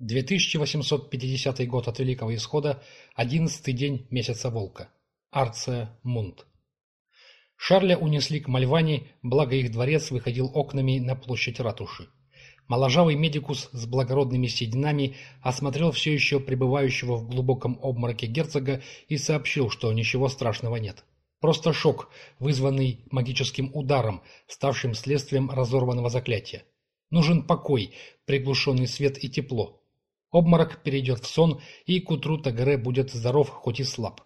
2850 год от Великого Исхода, одиннадцатый день месяца Волка. Арция Мунт. Шарля унесли к Мальване, благо их дворец выходил окнами на площадь ратуши. Моложавый медикус с благородными сединами осмотрел все еще пребывающего в глубоком обмороке герцога и сообщил, что ничего страшного нет. Просто шок, вызванный магическим ударом, ставшим следствием разорванного заклятия. Нужен покой, приглушенный свет и тепло. Обморок перейдет в сон, и к утру Тагре будет здоров, хоть и слаб.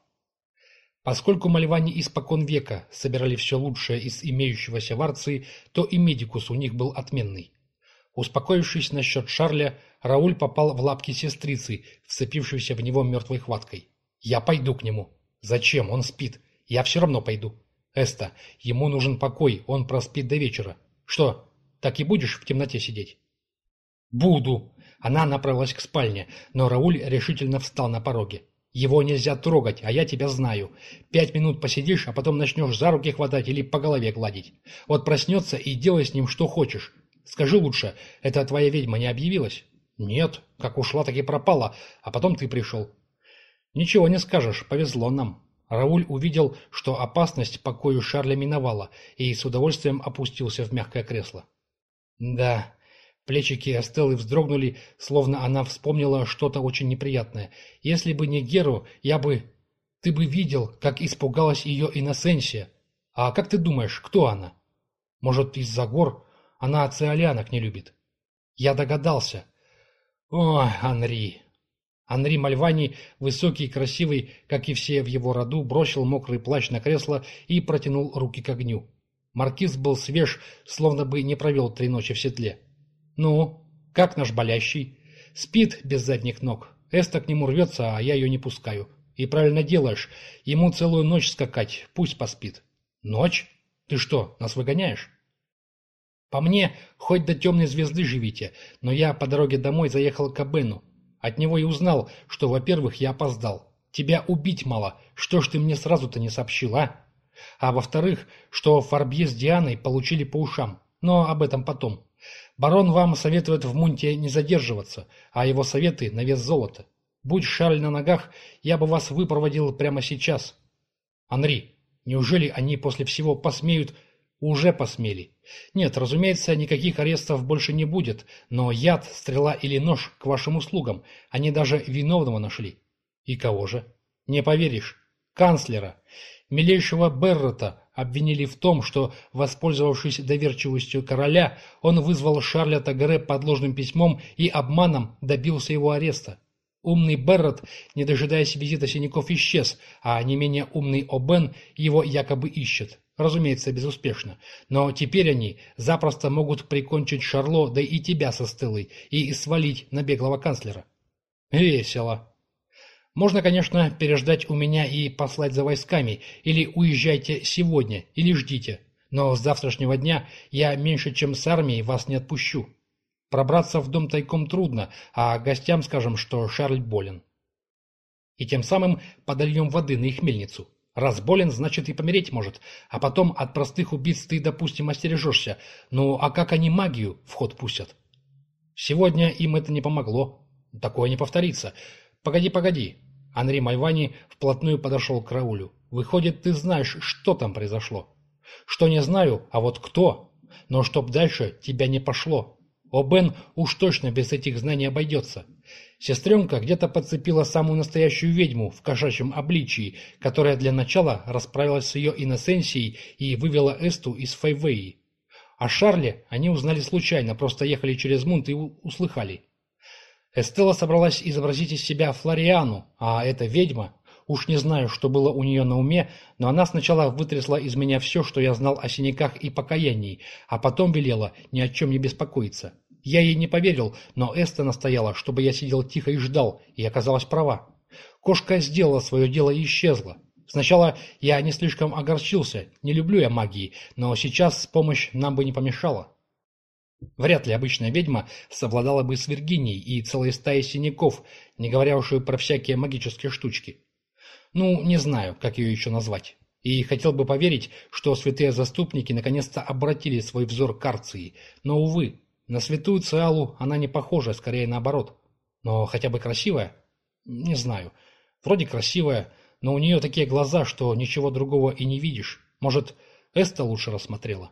Поскольку мальване испокон века собирали все лучшее из имеющегося в Арции, то и медикус у них был отменный. Успокоившись насчет Шарля, Рауль попал в лапки сестрицы, вцепившейся в него мертвой хваткой. «Я пойду к нему». «Зачем? Он спит. Я все равно пойду». «Эста, ему нужен покой, он проспит до вечера». «Что, так и будешь в темноте сидеть?» «Буду!» Она направилась к спальне, но Рауль решительно встал на пороге. «Его нельзя трогать, а я тебя знаю. Пять минут посидишь, а потом начнешь за руки хватать или по голове гладить. Вот проснется и делай с ним что хочешь. Скажи лучше, это твоя ведьма не объявилась?» «Нет, как ушла, так и пропала, а потом ты пришел». «Ничего не скажешь, повезло нам». Рауль увидел, что опасность покою Шарля миновала, и с удовольствием опустился в мягкое кресло. «Да, Плечики Эстеллы вздрогнули, словно она вспомнила что-то очень неприятное. «Если бы не Геру, я бы... Ты бы видел, как испугалась ее Инносенсия. А как ты думаешь, кто она? Может, из-за гор? Она циолянок не любит». «Я догадался». «Ой, Анри!» Анри Мальвани, высокий и красивый, как и все в его роду, бросил мокрый плащ на кресло и протянул руки к огню. Маркиз был свеж, словно бы не провел три ночи в седле. «Ну, как наш болящий?» «Спит без задних ног. Эста к нему рвется, а я ее не пускаю. И правильно делаешь. Ему целую ночь скакать, пусть поспит». «Ночь? Ты что, нас выгоняешь?» «По мне, хоть до темной звезды живите, но я по дороге домой заехал к Абену. От него и узнал, что, во-первых, я опоздал. Тебя убить мало, что ж ты мне сразу-то не сообщил, а? А во-вторых, что Фарбье с Дианой получили по ушам. Но об этом потом. Барон вам советует в Мунте не задерживаться, а его советы на вес золота. Будь Шарль на ногах, я бы вас выпроводил прямо сейчас. Анри, неужели они после всего посмеют... Уже посмели. Нет, разумеется, никаких арестов больше не будет, но яд, стрела или нож к вашим услугам. Они даже виновного нашли. И кого же? Не поверишь. Канцлера. Милейшего Беррета обвинили в том, что, воспользовавшись доверчивостью короля, он вызвал Шарля Тагре подложным письмом и обманом добился его ареста. Умный Беррет, не дожидаясь визита синяков, исчез, а не менее умный Обен его якобы ищет. Разумеется, безуспешно. Но теперь они запросто могут прикончить Шарло, да и тебя со стылой, и свалить на беглого канцлера. Весело. Можно, конечно, переждать у меня и послать за войсками, или уезжайте сегодня, или ждите. Но с завтрашнего дня я меньше, чем с армией, вас не отпущу. Пробраться в дом тайком трудно, а гостям скажем, что Шарль болен. И тем самым подольем воды на их мельницу. Раз болен, значит и помереть может, а потом от простых убийц ты, допустим, остережешься. Ну, а как они магию в ход пустят? Сегодня им это не помогло. Такое не повторится. Погоди, погоди, Анри Мальвани вплотную подошел к Раулю. «Выходит, ты знаешь, что там произошло?» «Что не знаю, а вот кто? Но чтоб дальше тебя не пошло. О, Бен уж точно без этих знаний обойдется. Сестренка где-то подцепила самую настоящую ведьму в кошачьем обличии, которая для начала расправилась с ее иносенсией и вывела Эсту из Фейвеи. О Шарле они узнали случайно, просто ехали через Мунт и услыхали. Эстелла собралась изобразить из себя Флориану, а эта ведьма... Уж не знаю, что было у нее на уме, но она сначала вытрясла из меня все, что я знал о синяках и покаянии, а потом велела ни о чем не беспокоиться. Я ей не поверил, но Эста настояла, чтобы я сидел тихо и ждал, и оказалась права. Кошка сделала свое дело и исчезла. Сначала я не слишком огорчился, не люблю я магии, но сейчас помощь нам бы не помешала. Вряд ли обычная ведьма совладала бы с Виргинией и целой стаей синяков, не говоря уж про всякие магические штучки. Ну, не знаю, как ее еще назвать. И хотел бы поверить, что святые заступники наконец-то обратили свой взор к Арции. Но, увы, на святую Циалу она не похожа, скорее наоборот. Но хотя бы красивая? Не знаю. Вроде красивая, но у нее такие глаза, что ничего другого и не видишь. Может, Эста лучше рассмотрела?